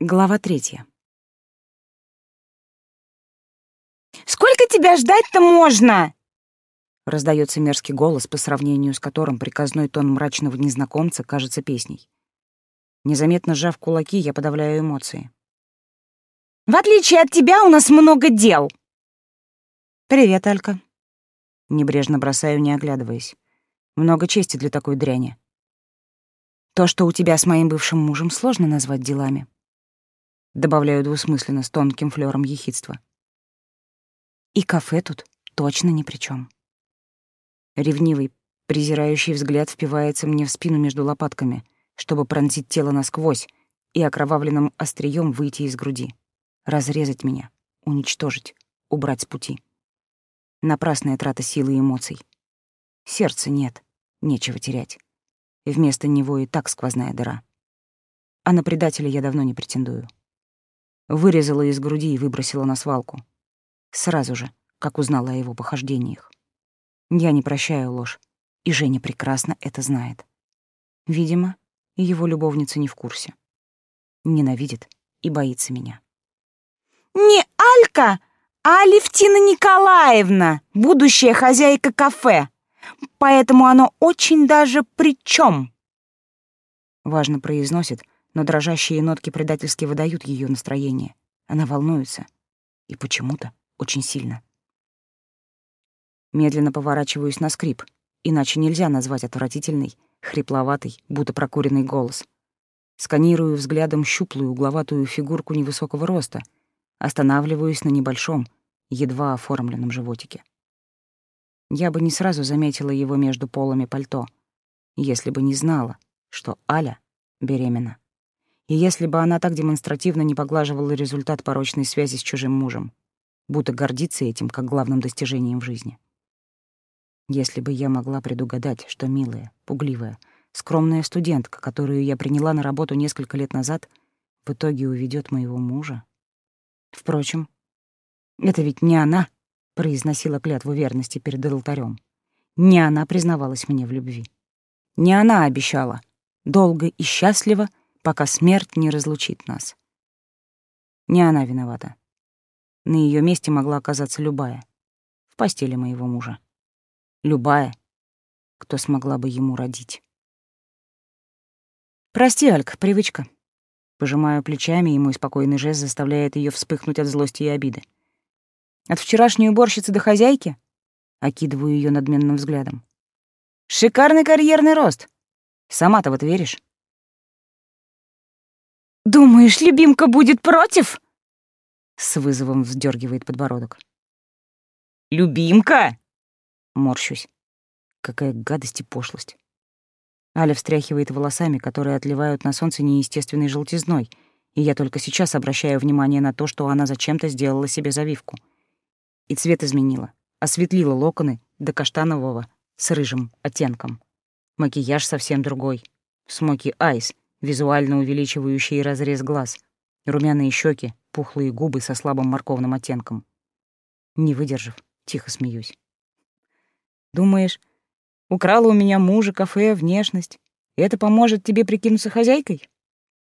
Глава третья. «Сколько тебя ждать-то можно?» Раздается мерзкий голос, по сравнению с которым приказной тон мрачного незнакомца кажется песней. Незаметно сжав кулаки, я подавляю эмоции. «В отличие от тебя у нас много дел!» «Привет, Алька». Небрежно бросаю, не оглядываясь. Много чести для такой дряни. То, что у тебя с моим бывшим мужем, сложно назвать делами. Добавляю двусмысленно с тонким флером ехидства. И кафе тут точно ни при чем. Ревнивый, презирающий взгляд впивается мне в спину между лопатками, чтобы пронзить тело насквозь и окровавленным острием выйти из груди, разрезать меня, уничтожить, убрать с пути. Напрасная трата силы и эмоций. Сердца нет, нечего терять. Вместо него и так сквозная дыра. А на предателя я давно не претендую. Вырезала из груди и выбросила на свалку. Сразу же, как узнала о его похождениях. Я не прощаю ложь, и Женя прекрасно это знает. Видимо, его любовница не в курсе. Ненавидит и боится меня. «Не Алька, а Алевтина Николаевна, будущая хозяйка кафе. Поэтому оно очень даже при чем. Важно произносит, но дрожащие нотки предательски выдают ее настроение. Она волнуется. И почему-то очень сильно. Медленно поворачиваюсь на скрип, иначе нельзя назвать отвратительный, хрипловатый, будто прокуренный голос. Сканирую взглядом щуплую угловатую фигурку невысокого роста, останавливаюсь на небольшом, едва оформленном животике. Я бы не сразу заметила его между полами пальто, если бы не знала, что Аля беременна. И если бы она так демонстративно не поглаживала результат порочной связи с чужим мужем, будто гордится этим как главным достижением в жизни. Если бы я могла предугадать, что милая, пугливая, скромная студентка, которую я приняла на работу несколько лет назад, в итоге уведет моего мужа. Впрочем, это ведь не она произносила клятву верности перед алтарем. Не она признавалась мне в любви. Не она обещала долго и счастливо пока смерть не разлучит нас. Не она виновата. На ее месте могла оказаться любая, в постели моего мужа. Любая, кто смогла бы ему родить. «Прости, Альк, привычка». Пожимаю плечами, и мой спокойный жест заставляет ее вспыхнуть от злости и обиды. «От вчерашней уборщицы до хозяйки?» Окидываю ее надменным взглядом. «Шикарный карьерный рост. Сама-то вот веришь?» «Думаешь, любимка будет против?» С вызовом вздергивает подбородок. «Любимка?» Морщусь. Какая гадость и пошлость. Аля встряхивает волосами, которые отливают на солнце неестественной желтизной, и я только сейчас обращаю внимание на то, что она зачем-то сделала себе завивку. И цвет изменила, осветлила локоны до каштанового с рыжим оттенком. Макияж совсем другой. Смоки айс — визуально увеличивающий разрез глаз, румяные щеки, пухлые губы со слабым морковным оттенком. Не выдержав, тихо смеюсь. «Думаешь, украла у меня мужа, кафе, внешность, это поможет тебе прикинуться хозяйкой?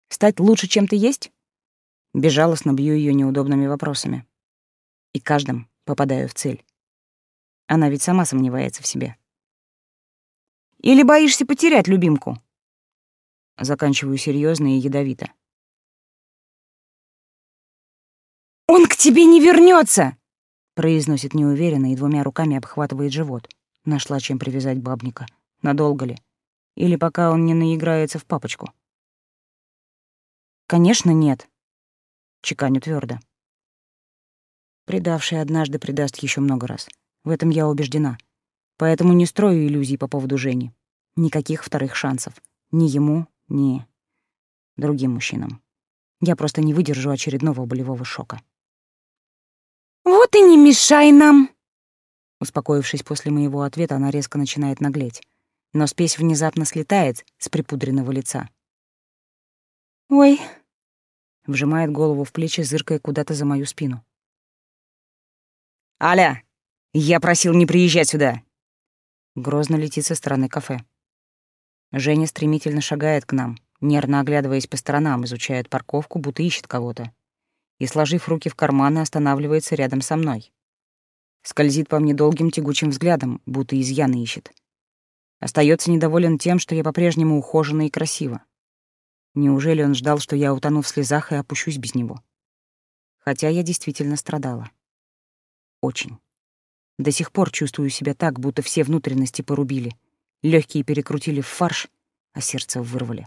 Стать лучше, чем ты есть?» Безжалостно бью ее неудобными вопросами. И каждым попадаю в цель. Она ведь сама сомневается в себе. «Или боишься потерять любимку?» Заканчиваю серьезно и ядовито. «Он к тебе не вернется! произносит неуверенно и двумя руками обхватывает живот. Нашла чем привязать бабника. Надолго ли? Или пока он не наиграется в папочку? «Конечно, нет», — чеканю твердо. Предавший однажды предаст еще много раз. В этом я убеждена. Поэтому не строю иллюзий по поводу Жени. Никаких вторых шансов. Ни ему, ни другим мужчинам. Я просто не выдержу очередного болевого шока. «Вот и не мешай нам!» Успокоившись после моего ответа, она резко начинает наглеть. Но спесь внезапно слетает с припудренного лица. «Ой!» — вжимает голову в плечи, зыркая куда-то за мою спину. «Аля, я просил не приезжать сюда!» Грозно летит со стороны кафе. Женя стремительно шагает к нам, нервно оглядываясь по сторонам, изучает парковку, будто ищет кого-то. И, сложив руки в карманы, останавливается рядом со мной. Скользит по мне долгим тягучим взглядом, будто изъяны ищет. Остается недоволен тем, что я по-прежнему ухожена и красива. Неужели он ждал, что я утону в слезах и опущусь без него? Хотя я действительно страдала. Очень. До сих пор чувствую себя так, будто все внутренности порубили. Легкие перекрутили в фарш, а сердце вырвали.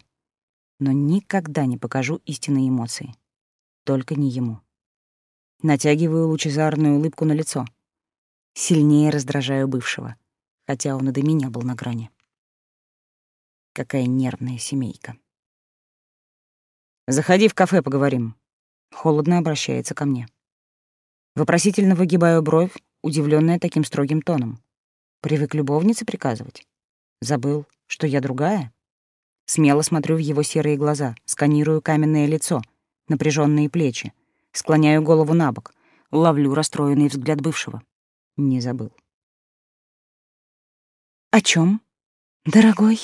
Но никогда не покажу истинные эмоции. Только не ему. Натягиваю лучезарную улыбку на лицо. Сильнее раздражаю бывшего, хотя он и до меня был на грани. Какая нервная семейка. «Заходи в кафе, поговорим». Холодно обращается ко мне. Вопросительно выгибаю бровь, удивленная таким строгим тоном. Привык любовнице приказывать. Забыл, что я другая? Смело смотрю в его серые глаза, сканирую каменное лицо, напряженные плечи, склоняю голову на бок, ловлю расстроенный взгляд бывшего. Не забыл. «О чем, дорогой?»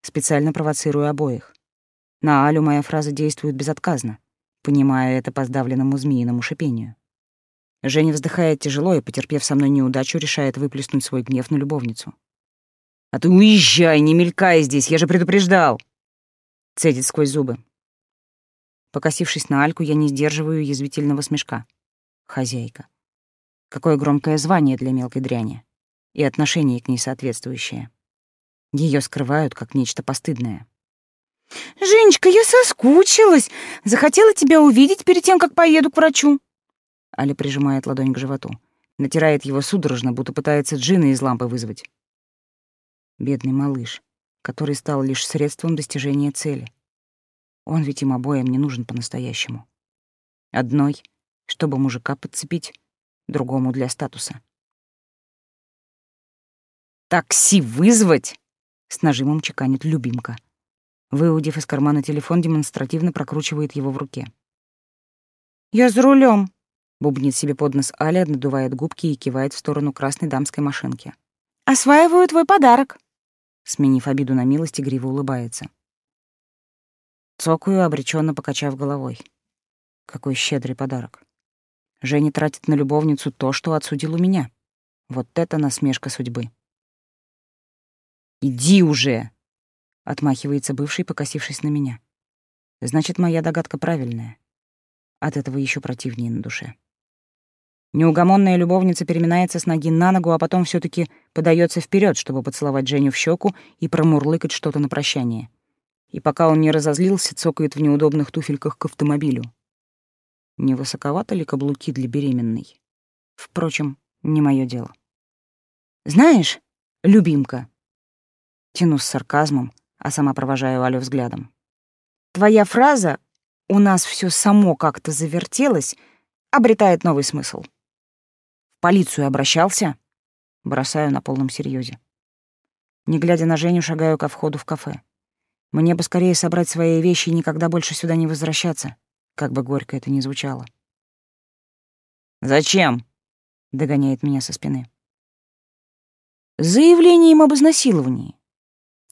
Специально провоцирую обоих. На Алю моя фраза действует безотказно, понимая это по сдавленному змеиному шипению. Женя вздыхает тяжело и, потерпев со мной неудачу, решает выплеснуть свой гнев на любовницу. «А ты уезжай, не мелькай здесь, я же предупреждал!» Цедит сквозь зубы. Покосившись на Альку, я не сдерживаю язвительного смешка. Хозяйка. Какое громкое звание для мелкой дряни. И отношение к ней соответствующее. Ее скрывают как нечто постыдное. «Женечка, я соскучилась. Захотела тебя увидеть перед тем, как поеду к врачу». Аля прижимает ладонь к животу. Натирает его судорожно, будто пытается джина из лампы вызвать. Бедный малыш, который стал лишь средством достижения цели. Он ведь им обоим не нужен по-настоящему. Одной, чтобы мужика подцепить, другому для статуса. «Такси вызвать!» — с нажимом чеканит любимка. Выудив из кармана телефон, демонстративно прокручивает его в руке. «Я за рулем, бубнит себе под нос Аля, надувает губки и кивает в сторону красной дамской машинки. «Осваиваю твой подарок». Сменив обиду на милость, игриво улыбается. Цокаю, обреченно покачав головой. Какой щедрый подарок. Женя тратит на любовницу то, что отсудил у меня. Вот это насмешка судьбы. «Иди уже!» — отмахивается бывший, покосившись на меня. «Значит, моя догадка правильная. От этого еще противнее на душе». Неугомонная любовница переминается с ноги на ногу, а потом все таки подается вперед, чтобы поцеловать Женю в щеку и промурлыкать что-то на прощание. И пока он не разозлился, цокает в неудобных туфельках к автомобилю. Не высоковато ли каблуки для беременной? Впрочем, не мое дело. «Знаешь, любимка...» Тяну с сарказмом, а сама провожаю Алю взглядом. «Твоя фраза «у нас все само как-то завертелось» обретает новый смысл. Полицию обращался? Бросаю на полном серьезе. Не глядя на Женю, шагаю ко входу в кафе. Мне бы скорее собрать свои вещи и никогда больше сюда не возвращаться, как бы горько это ни звучало. «Зачем?» — догоняет меня со спины. «Заявлением об изнасиловании».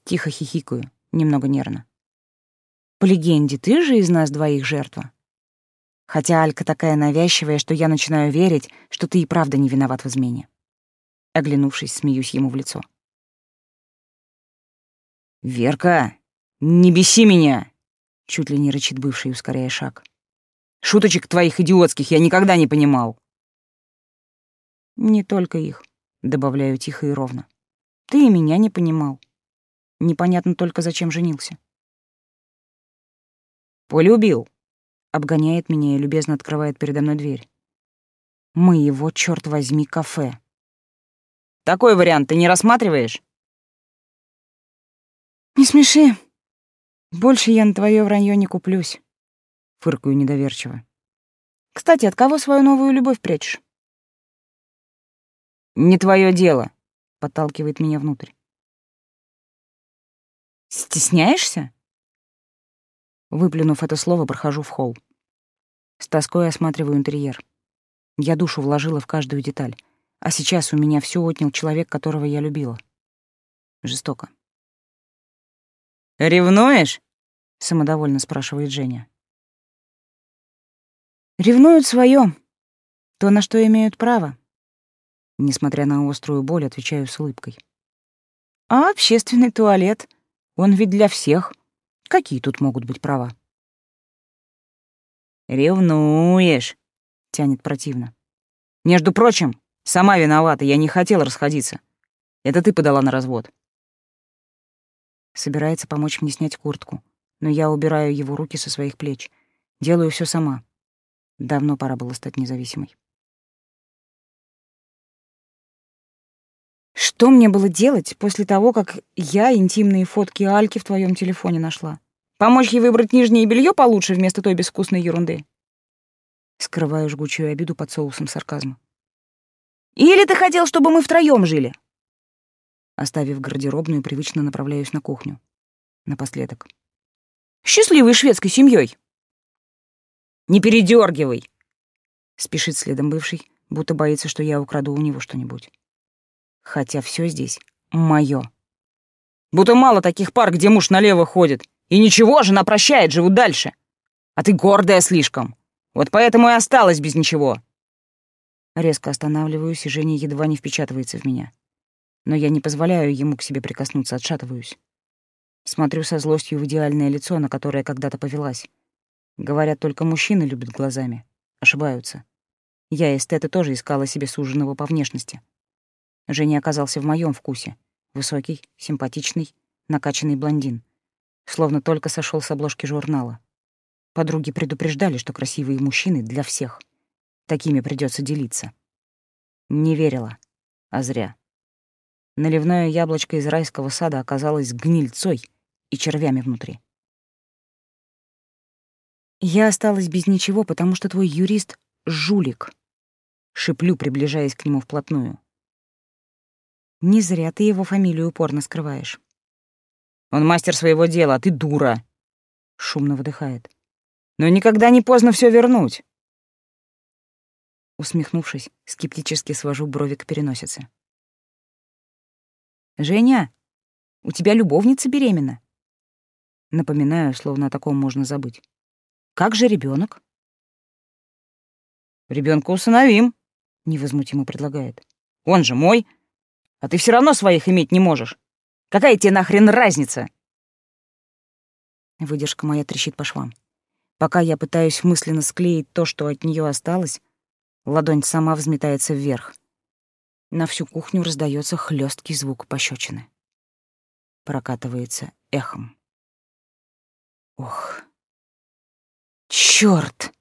Тихо хихикаю, немного нервно. По легенде, ты же из нас двоих жертва. Хотя Алька такая навязчивая, что я начинаю верить, что ты и правда не виноват в измене. Оглянувшись, смеюсь ему в лицо. «Верка, не беси меня!» — чуть ли не рычит бывший, ускоряя шаг. «Шуточек твоих идиотских я никогда не понимал!» «Не только их», — добавляю тихо и ровно. «Ты и меня не понимал. Непонятно только, зачем женился. Полюбил. Обгоняет меня и любезно открывает передо мной дверь. Мы его, черт возьми, кафе. Такой вариант ты не рассматриваешь? Не смеши. Больше я на твое вранье не куплюсь. Фыркаю недоверчиво. Кстати, от кого свою новую любовь прячешь? Не твое дело, подталкивает меня внутрь. Стесняешься? Выплюнув это слово, прохожу в холл. С тоской осматриваю интерьер. Я душу вложила в каждую деталь, а сейчас у меня все отнял человек, которого я любила. Жестоко. «Ревнуешь?» самодовольно спрашивает Женя. Ревнуют свое, то, на что имеют право. Несмотря на острую боль, отвечаю с улыбкой. А общественный туалет, он ведь для всех. Какие тут могут быть права? «Ревнуешь», — тянет противно. «Между прочим, сама виновата, я не хотел расходиться. Это ты подала на развод». Собирается помочь мне снять куртку, но я убираю его руки со своих плеч. Делаю все сама. Давно пора было стать независимой. Что мне было делать после того, как я интимные фотки Альки в твоем телефоне нашла? Помочь ей выбрать нижнее белье получше вместо той безвкусной ерунды? Скрываю жгучую обиду под соусом сарказма. Или ты хотел, чтобы мы втроем жили? Оставив гардеробную, привычно направляюсь на кухню. Напоследок. Счастливой шведской семьей. Не передергивай! Спешит следом бывший, будто боится, что я украду у него что-нибудь. Хотя все здесь мое. Будто мало таких пар, где муж налево ходит. И ничего, жена прощает, живут дальше. А ты гордая слишком. Вот поэтому и осталась без ничего. Резко останавливаюсь, и Женя едва не впечатывается в меня. Но я не позволяю ему к себе прикоснуться, отшатываюсь. Смотрю со злостью в идеальное лицо, на которое когда-то повелась. Говорят, только мужчины любят глазами. Ошибаются. Я эстета тоже искала себе суженого по внешности. Женя оказался в моем вкусе. Высокий, симпатичный, накачанный блондин. Словно только сошел с обложки журнала. Подруги предупреждали, что красивые мужчины для всех. Такими придется делиться. Не верила. А зря. Наливное яблочко из райского сада оказалось гнильцой и червями внутри. Я осталась без ничего, потому что твой юрист — жулик. Шиплю, приближаясь к нему вплотную. Не зря ты его фамилию упорно скрываешь. Он мастер своего дела, а ты дура. Шумно выдыхает. Но никогда не поздно все вернуть. Усмехнувшись, скептически свожу брови к переносице. «Женя, у тебя любовница беременна?» Напоминаю, словно о таком можно забыть. «Как же ребенок? Ребенка усыновим», — невозмутимо предлагает. «Он же мой!» А ты все равно своих иметь не можешь. Какая тебе нахрен разница?» Выдержка моя трещит по швам. Пока я пытаюсь мысленно склеить то, что от нее осталось, ладонь сама взметается вверх. На всю кухню раздается хлесткий звук пощечины. Прокатывается эхом. Ох. Чёрт!